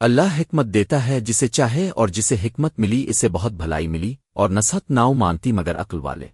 اللہ حکمت دیتا ہے جسے چاہے اور جسے حکمت ملی، اسے بہت بھلائی ملی اور نصحت ناؤ مانتی مگر عقل والے۔